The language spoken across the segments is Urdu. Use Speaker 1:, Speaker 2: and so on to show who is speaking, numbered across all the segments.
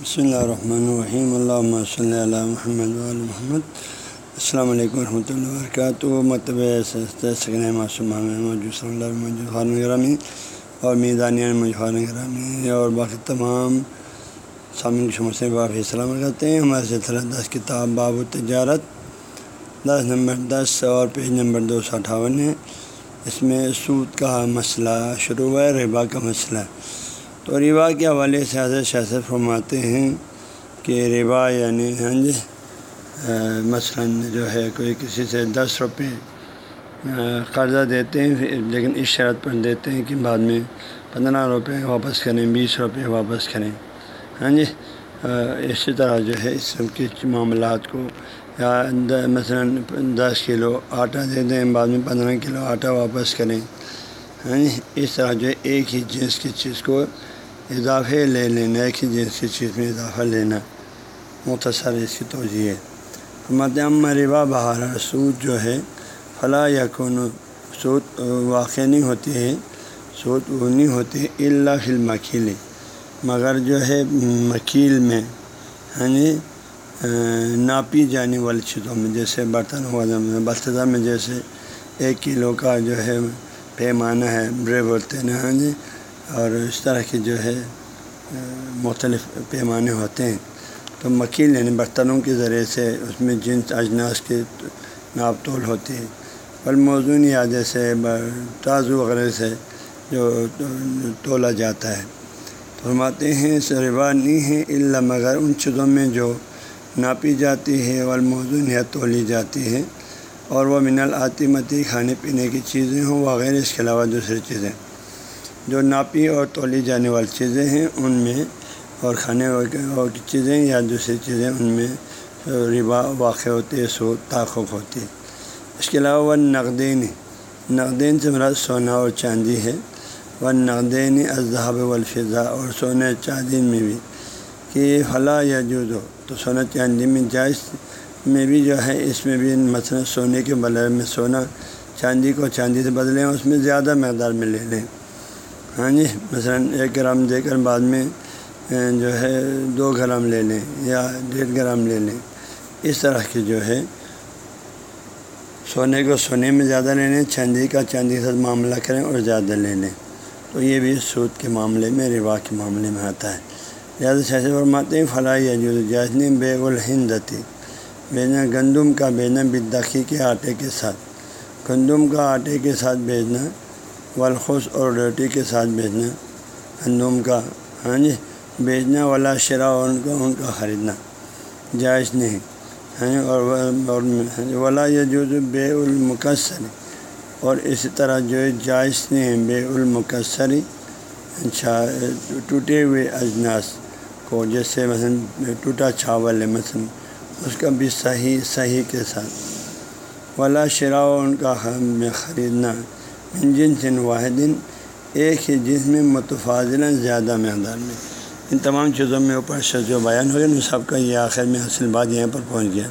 Speaker 1: بسم اللہ الرحمن الرحیم اللہ صلی اللہ محمد محمد السلام علیکم ورحمۃ اللہ وبرکاتہ مطب سکن موجود صلی اللہ موجود خان گرامی اور میدانیہ مجھان گرامی اور باقی تمام سامعین شمع سے باپ سلام کرتے ہیں ہمارے سلسلہ دس کتاب باب و تجارت دس نمبر دس اور پیج نمبر دو سو اٹھاون ہے اس میں سود کا مسئلہ شروع ہے ربا کا مسئلہ تو ربا کے حوالے سے حضرت شاست فرماتے ہیں کہ ربا یعنی ہاں جی مثلاً جو ہے کوئی کسی سے دس روپے قرضہ دیتے ہیں لیکن اس شرط پر دیتے ہیں کہ بعد میں پندرہ روپے واپس کریں، بیس روپے واپس کریں۔ ہاں جی؟ اسی طرح جو ہے اس سب کے معاملات کو، یا مثلاً دس کلو آٹا دے دیں، بعد میں پندرہ کلو آٹا واپس کریں۔ ہاں اس طرح جو ہے ایک ہی جنس کی چیز کو اضافے لے لینا، ایک ہی جنس کی چیز میں اضافہ لینا مختصر اس کی توجہ ہے۔ متعم ربا بہار سود جو ہے فلاں یا کون سود واقع نہیں ہوتی ہے، سود وہ نہیں ہوتی اللہ فل مکیل مگر جو ہے مکیل میں ہاں جی ناپی جانے والی چیزوں میں، جیسے برتن وغیرہ برتن میں جیسے ایک کلو کا جو ہے پیمانہ ہے برے بولتے ہیں ہاں جی اور اس طرح کی جو ہے مختلف پیمانے ہوتے ہیں۔ تو مکیل یعنی برتنوں کے ذریعے سے اس میں جنس، اجناس کی ناپ تول ہوتی ہے بل موزون یا جیسے تازو وغیرہ سے جو تولا جاتا ہے۔ فرماتے ہیں روا نہیں ہے اللہ مگر ان چیزوں میں جو ناپی جاتی ہے، اور موزون یا تولی جاتی ہے۔ اور وہ من العطمتی کھانے پینے کی چیزیں ہوں، وغیرہ، اس کے علاوہ دوسری چیزیں۔ جو ناپی اور تولی جانے والی چیزیں ہیں، ان میں اور کھانے کی چیزیں یا دوسری چیزیں، ان میں ربا واقع ہوتی ہے سو تاخق ہوتی ہے۔ اس کے علاوہ وہ نقدین نقدین سے مراد سونا اور چاندی ہے۔ وہ نقدین اذہب والفضا اور سونے چاندی میں بھی، کہ فلاں یا جو دو تو سونا چاندی میں جائز میں بھی جو ہے اس میں بھی مثلاً سونے کے بدلے میں سونا چاندی کو چاندی سے بدلیں، اس میں زیادہ مقدار میں لے لیں۔ ہاں جی مثلاً ایک گرام دے کر بعد میں جو ہے دو گرام لے لیں یا ڈیڑھ گرام لے لیں۔ اس طرح کی جو ہے سونے کو سونے میں زیادہ لے لیں، چاندی کا چاندی کے ساتھ معاملہ کریں اور زیادہ لے لیں۔ تو یہ بھی سود کے معاملے میں روا کے معاملے میں آتا ہے۔ زیادہ شیسے فرماتے ہیں فلاح یا جاسنی بے الہندتی بیچنا گندم کا بیچنا بداخی کے آٹے کے ساتھ۔ گندم کا آٹے کے ساتھ بیچنا والخوش اور روٹی کے ساتھ بیچنا گندم کا ہاں جی بیچنا والا شرا ان کا ان کا خریدنا۔ جائز نہیں ہیں اور ولا جو بے المکسر۔ اور اسی طرح جو ہے، جائز نہیں بے المکسری اچھا ٹوٹے ہوئے اجناس کو، جیسے مثلاً ٹوٹا چاول ہے، مثلاً۔ اس کا بھی صحیح صحیح کے ساتھ۔ ولا شرا ان کا خریدنا۔ جن سن واحد، ایک ہی جس میں متفاضل زیادہ مقدار میں۔ ان تمام چیزوں میں اوپر جو بیان ہو گیا نا سب کا یہ آخر میں حاصل بات یہاں پر پہنچ گیا۔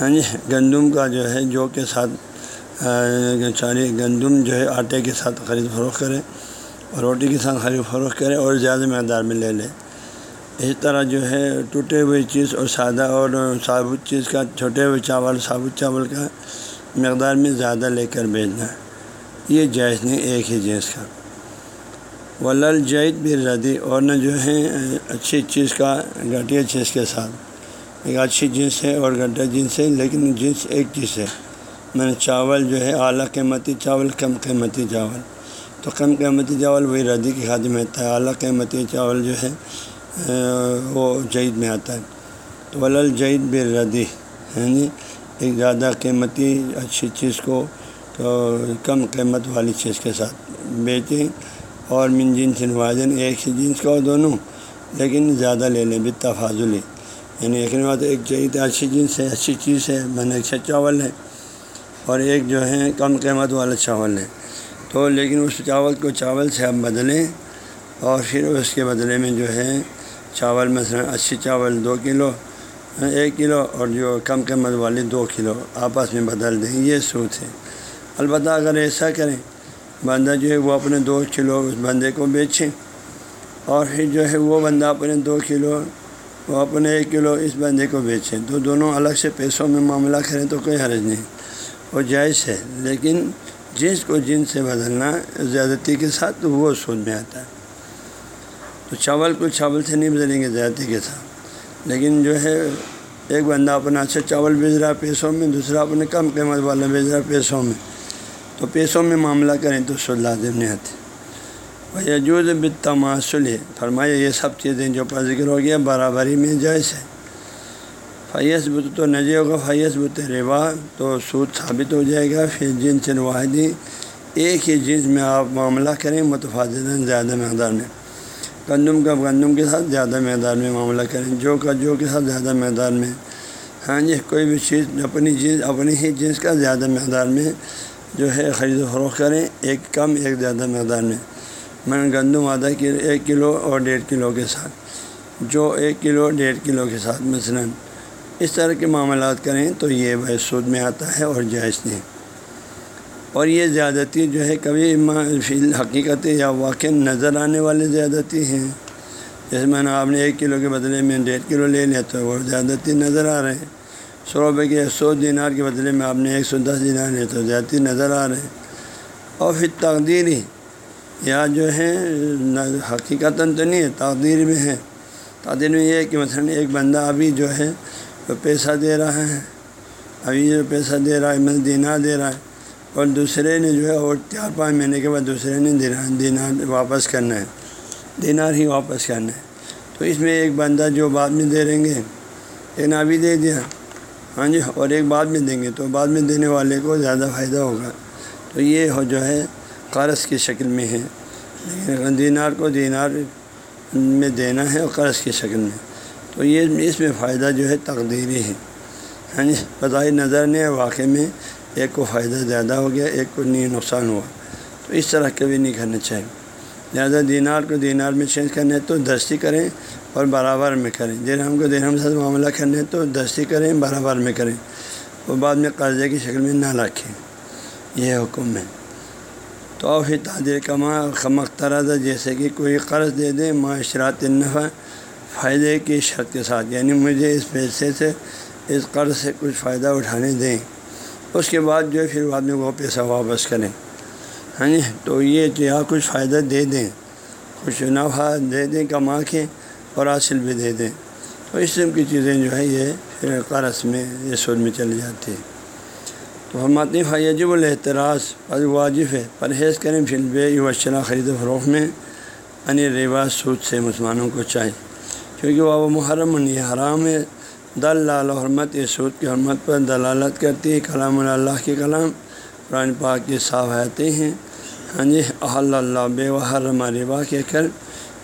Speaker 1: ہاں جی گندم کا جو ہے، جو کے ساتھ ساری گندم جو ہے، آٹے کے ساتھ خرید فروخت کرے، اور روٹی کے ساتھ خرید فروخت کرے، اور زیادہ مقدار میں لے لے۔ اسی طرح جو ہے ٹوٹے ہوئے چیز اور سادہ اور ثابت چیز کا، چھوٹے ہوئے چاول، ثابت چاول کا مقدار میں زیادہ لے کر بیچنا۔ یہ جائز نہیں، ایک ہی جینس کا۔ ولل جید بھی ردی اور نہ جو ہے اچھی چیز کا، گھٹیا چیز کے ساتھ۔ ایک اچھی جنس ہے اور گھٹیا جنس ہے، لیکن جنس ایک چیز ہے۔ میں نے چاول جو ہے اعلیٰ قیمتی چاول، کم قیمتی چاول۔ تو کم قیمتی چاول وہی ردی کی خاطر میں ہے۔ اعلیٰ قیمتی چاول جو ہے وہ جید میں آتا ہے۔ تو ولل جید بے ردی ہے جی یعنی ایک زیادہ قیمتی اچھی چیز کو تو کم قیمت والی چیز کے ساتھ بیچیں۔ اور من جنس واجن ایک ہی جنس کا ہو دونوں، لیکن زیادہ لے لیں، بتا فاضلی یعنی ایک بات ایک چاہیے اچھی جنس ہے، اچھی چیز ہے، میں نے اچھا چاول ہے۔ اور ایک جو ہے، کم قیمت والا چاول ہے۔ تو لیکن اس چاول کو چاول سے آپ بدلیں، اور پھر اس کے بدلے میں جو ہے چاول مثلاً اچھی چاول دو کلو، ایک کلو اور جو کم قیمت والی دو کلو آپس میں بدل دیں، یہ سوت ہے۔ البتہ اگر ایسا کریں، بندہ جو ہے وہ اپنے دو کلو اس بندے کو بیچیں اور پھر جو ہے وہ بندہ اپنے دو کلو، وہ اپنے ایک کلو اس بندے کو بیچیں۔ تو دونوں الگ سے پیسوں میں معاملہ کریں تو کوئی حرج نہیں۔ وہ جائز ہے، لیکن جنس کو جنس سے بدلنا زیادتی کے ساتھ تو وہ سود میں آتا ہے۔ تو چاول کو چاول سے نہیں بدلیں گے، زیادتی کے ساتھ۔ لیکن جو ہے، ایک بندہ اپنا اچھا چاول بھیج رہا ہے پیسوں میں، دوسرا اپنے کم قیمت والا بھیج رہا پیسوں میں۔ تو پیسوں میں معاملہ کریں تو سود لازم نہیں آتی۔ بھیا جو تماسل ہے فرمایا، یہ سب چیزیں جو پر ذکر ہو گیا، برابری میں جائز ہے۔ فیص بت تو نجے ہوگا فیص بت روا۔ تو سود ثابت ہو جائے گا۔ پھر جنس واحدی، ایک ہی جنس میں آپ معاملہ کریں متفادن زیادہ مقدار میں۔ گندم کا گندم کے ساتھ زیادہ مقدار میں معاملہ کریں۔ جو کا جو کے ساتھ زیادہ مقدار میں۔ ہاں جی کوئی بھی چیز، اپنی جنس اپنی ہی جنس کا زیادہ مقدار میں جو ہے خرید و فروخت کریں۔ ایک کم، ایک زیادہ مقدار میں۔ میں گندم آدھا کلو، ایک کلو اور ڈیڑھ کلو کے ساتھ۔ جو ایک کلو، ڈیڑھ کلو کے ساتھ مثلاً۔ اس طرح کے معاملات کریں تو یہ بھائی سود میں آتا ہے اور جائز نہیں۔ اور یہ زیادتی جو ہے کبھی حقیقت یا واقع نظر آنے والے زیادتی ہیں۔ جیسے میں نے آپ نے ایک کلو کے بدلے میں ڈیڑھ کلو لے لیا تو وہ زیادتی نظر آ رہے ہیں۔ سو روپے کے سو دینار کے بدلے میں آپ نے ایک سو دس دینار لے تو زیادتی نظر آ رہے ہیں۔ اور پھر تقدیری یا جو ہے حقیقت تو نہیں ہے، تقدیر میں ہے۔ تقدیر میں یہ ہے کہ مثلاً ایک بندہ ابھی جو ہے تو پیسہ دے رہا ہے، ابھی جو پیسہ دے رہا ہے میں دینار دے رہا ہے۔ اور دوسرے نے جو ہے اور چار پانچ مہینے کے بعد دوسرے نے دینا دینار واپس کرنا ہے۔ دینار ہی واپس کرنا ہے۔ تو اس میں ایک بندہ جو بعد میں دے دیں گے، ایک ابھی دے دیا۔ ہاں جی اور ایک بعد میں دیں گے۔ تو بعد میں دینے والے کو زیادہ فائدہ ہوگا۔ تو یہ ہو جو ہے قرض کی شکل میں ہے۔ لیکن دینار کو دینار میں دینا ہے اور قرض کی شکل میں۔ تو یہ اس میں فائدہ جو ہے تقدیری ہے۔ ہاں جی بظاہر نظر نہیں واقع میں ایک کو فائدہ زیادہ ہو گیا، ایک کو نہیں، نقصان ہوا۔ تو اس طرح کبھی نہیں کرنا چاہیے۔ لہٰذا دینار کو دینار میں چینج کرنا ہے تو دستی کریں اور برابر میں کریں۔ درہم کو درہم سے معاملہ کرنا ہے تو دستی کریں، برابر میں کریں۔ وہ بعد میں قرضے کی شکل میں نہ رکھیں۔ یہ حکم ہے۔ تو پھر تعدیر کما خمق طرح جیسے کہ کوئی قرض دے دیں معاشرات نفع، فائدے کی شرط کے ساتھ۔ یعنی مجھے اس پیسے سے، اس قرض سے کچھ فائدہ اٹھانے دیں۔ اس کے بعد جو ہے پھر بعد میں وہ پیسہ واپس کریں۔ ہاں جی؟ تو یہ جو یہاں کچھ فائدہ دے دیں۔ کچھ نفع دے دیں، کما کے اور حاصل بھی دے دیں۔ تو اس قسم کی چیزیں جو ہے یہ پھر قرض میں، یہ سود میں چلی جاتی ہے تو ہم آتے فیجب الحتراض پر واجب ہے۔ پرہیز کریں پھر بے وشرا خرید و فروخت میں یعنی ان رواج سود سے مسلمانوں کو چاہیے۔ کیونکہ وہ محرم یہ حرام ہے۔ دل لال حرمت، یہ سود کی حرمت پر دلالت کرتی ہے، کلام اللہ کے کلام، قرآن پاک کی صاف آتے ہیں۔ ہاں جی احل اللہ، بے و حرم روا کے کر۔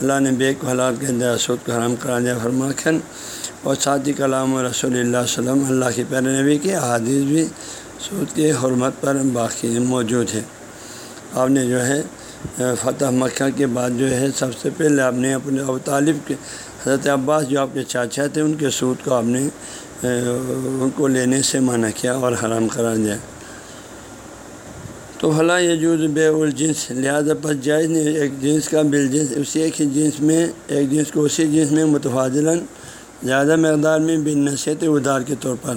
Speaker 1: اللہ نے بے کو حلال کے دیا، سود کو حرام کرا دیا، فرما کر۔ اور ساتھ ہی کلام رسول اللہ وسلم، اللہ کے پیر نبی کے احادیث بھی سود کے حرمت پر باقی موجود ہے آپ نے جو ہے، فتح مکہ کے بعد جو ہے، سب سے پہلے آپ نے اپنے ابو طالب کے حضرت عباس جو آپ کے چاچا تھے، ان کے سود کو آپ نے ان کو لینے سے منع کیا اور حرام کرا دیا۔ تو حلا یہ جو بے الجنس، لہٰذا پر جائز نہیں، ایک جنس کا بل جنس اسی ایک ہی جنس میں، ایک جنس کو اسی جنس میں متفادلاً زیادہ مقدار میں بن نصیحت ادار کے طور پر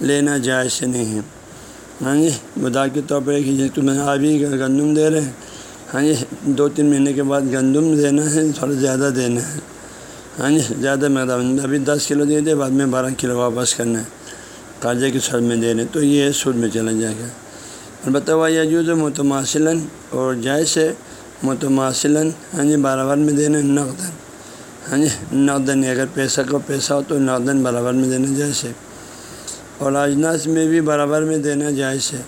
Speaker 1: لینا جائز سے نہیں ہے۔ ہاں جی ادار کے طور پر ایک ہی جنس کو میں ابھی گندم دے رہے ہیں۔ ہاں جی دو تین مہینے کے بعد گندم دینا ہے، تھوڑا زیادہ دینا ہے۔ ہاں جی زیادہ مقدار ابھی دس کلو دے دے، بعد میں بارہ کلو واپس کرنا ہے۔ قرضے کی سر میں دے دیں تو یہ سود میں چلا جائے گا۔ البتہ وہ یجوز متماثلاً اور جائز ہے متماثلاً ہاں جی برابر میں دینا نقدن ہاں جی نقدن اگر پیسہ کو پیسہ ہو تو نقدن برابر میں دینا جائز ہے۔ اور اجناس میں بھی برابر میں دینا جائز ہے۔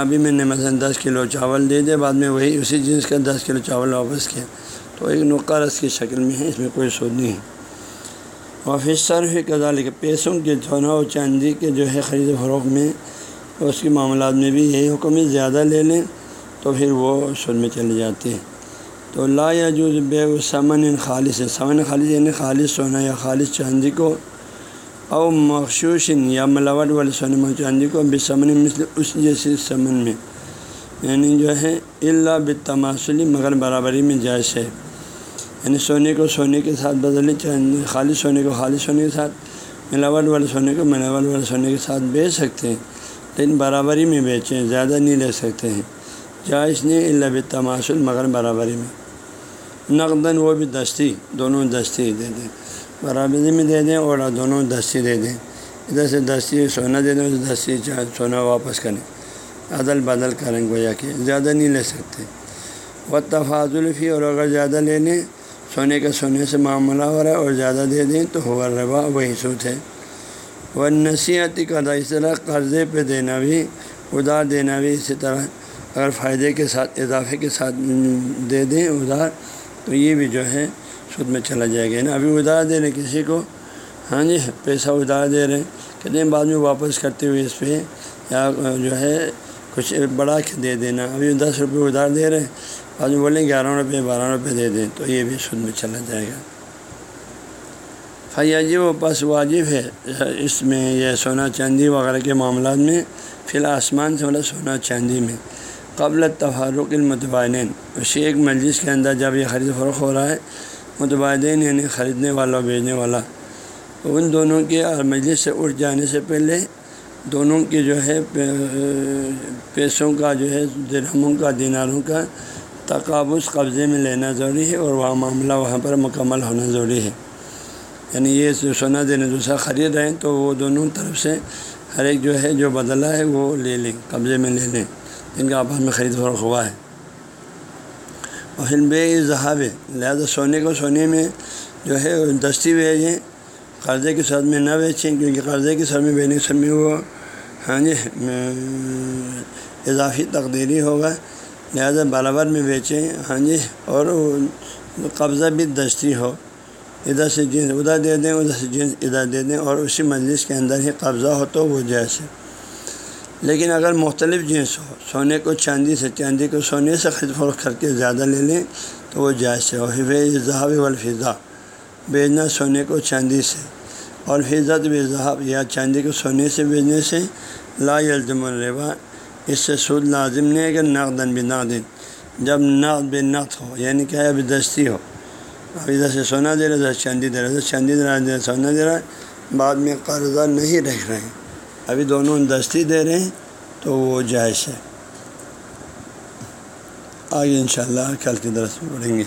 Speaker 1: ابھی میں نے مثلاً دس کلو چاول دے دیا بعد میں وہی اسی جنس کا دس کلو چاول واپس کیا۔ تو ایک نقہ رس کی شکل میں ہے، اس میں کوئی سود نہیں۔ ہے اور صرف کزال کے پیسوں کے سونا و چاندی کے جو ہے خرید و فروغ میں اس کے معاملات میں بھی یہی حکم ہے، زیادہ لے لیں تو پھر وہ سود میں چلے جاتے ہیں۔ تو لا یا جو بے و سمن خالص ہے سمن خالص یعنی خالص سونا یا خالص چاندی کو، او مخصوص یا ملاوٹ والے سونے چاندی کو بے سمن مثل اس جیسے سمن میں۔ یعنی جو ہے اللہ بتماسلی مگر برابری میں جائز ہے۔ یعنی سونے کو سونے کے ساتھ بدلیں یعنی خالی سونے کو خالی سونے کے ساتھ یعنی ملاوٹ والے سونے کو ملاوٹ والے سونے کے ساتھ بیچ سکتے ہیں، لیکن برابری میں بیچیں، زیادہ نہیں لے سکتے ہیں۔ جائز نہیں اللہ تماشل مگر برابری میں۔ نقدن وہ بھی دستی، دونوں دستی دے دیں۔ برابری میں دے دیں اور دونوں دستی دے دیں۔ ادھر سے دستی، سونا دے دیں، ادھر دستی سونا واپس کریں۔ عدل بدل کریں گویا کہ زیادہ نہیں لے سکتے۔ و تفاضل فی، اور اگر زیادہ لے لیں سونے کا سونے سے معاملہ ہو رہا ہے اور زیادہ دے دیں تو ہوا روا وہی سوت ہے۔ وہ نصیحتی کا اس طرح قرضے پہ دینا بھی ادار دینا بھی اسی طرح۔ اگر فائدے کے ساتھ، اضافے کے ساتھ دے دیں ادار تو یہ بھی جو ہے سود میں چلا جائے گا۔ نا ابھی ادار دے رہے کسی کو ہاں جی پیسہ ادار دے رہے ہیں۔ کہتے ہیں بعد میں واپس کرتے ہوئے اس پہ یا جو ہے کچھ بڑھا کے دے دینا۔ ابھی دس روپئے ادار دے رہے ہیں۔ بعد میں بولیں گیارہ روپئے بارہ روپئے دے دیں تو یہ بھی سود میں چلا جائے گا۔ فیاجی و پس واجب ہے، اس میں یہ سونا چاندی وغیرہ کے معاملات میں، فی الحال آسمان سے مطلب سونا چاندی میں۔ قبل تفارق المتبادین اسی ایک مجلس کے اندر جب یہ خرید فروخت ہو رہا ہے متبادین یعنی خریدنے والا اور بیچنے والا۔ ان دونوں کے مجلس سے اٹھ جانے سے پہلے دونوں کے جو ہے پیسوں کا جو ہے، درہموں کا، دیناروں کا تقابض قبضے میں لینا ضروری ہے اور وہاں معاملہ وہاں پر مکمل ہونا ضروری ہے۔ یعنی یہ سونا دینے دوسرا خرید رہے ہیں، تو وہ دونوں طرف سے ہر ایک جو ہے، جو بدلہ ہے، وہ لے لیں، قبضے میں لے لیں۔ جن کا آپس میں خرید فروخت ہوا ہے۔ اور پھر بے اظہاب ہے۔ لہٰذا سونے کو سونے میں جو ہے، دستی بھیجیں، قرضے کے ساتھ میں نہ بیچیں، کیونکہ قرضے کے ساتھ میں بیچنے کے ساتھ میں وہ ہاں جی اضافی تقدیری ہوگا۔ لہٰذا برابر میں بیچیں ہاں جی اور قبضہ بھی دستی ہو۔ ادھر سے جنس ادھر دے دیں، ادھر سے جنس ادھر دے دیں، اور اسی مجلس کے اندر ہی قبضہ ہو تو وہ جیسے۔ لیکن اگر مختلف جنس ہو، سونے کو چاندی سے چاندی کو سونے سے خرید فروخت کر کے زیادہ لے لیں تو وہ جائز ہو۔ اظہاب والفضا بیچنا سونے کو چاندی سے۔ اور فضت و اظہاب یا چاندی کو سونے سے بیچنے سے لا یلزم الربا۔ اس سے سود لازم نہیں ہے کہ نقدن بھی نقدن جب نقد بے نقد ہو یعنی کہ ابھی دستی ہو۔ ابھی ادھر سے سونا دے رہا ادھر چاندی دے رہا چاندی دے رہا سونا دے رہا ہے بعد میں قرضہ نہیں رکھ رہے۔ ہیں ابھی دونوں دستی دے رہے ہیں، تو وہ جائز ہے۔ آگے انشاءاللہ کل کی درس میں پڑھیں گے۔